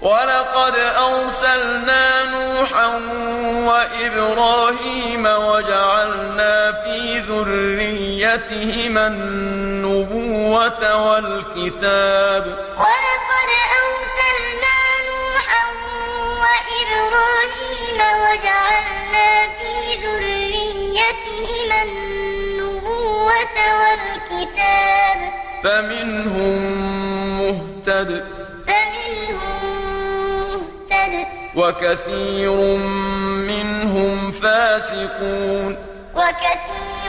وَلَقَدْ أَرْسَلْنَا نُوحًا وَإِبْرَاهِيمَ وَجَعَلْنَا فِي ذُرِّيَّتِهِمَا النُّبُوَّةَ وَالْكِتَابَ ۖ. وَلَقَدْ أَرْسَلْنَا نُوحًا وَإِبْرَاهِيمَ وَجَعَلْنَا فِي ذُرِّيَّتِهِمَا النُّبُوَّةَ وَالْكِتَابَ ۖ. فَمِنْهُم مُّهْتَدٍ ۖ. وَكَثِيرٌ مِّنْهُمْ فَاسِقُونَ. وَكَثِيرٌ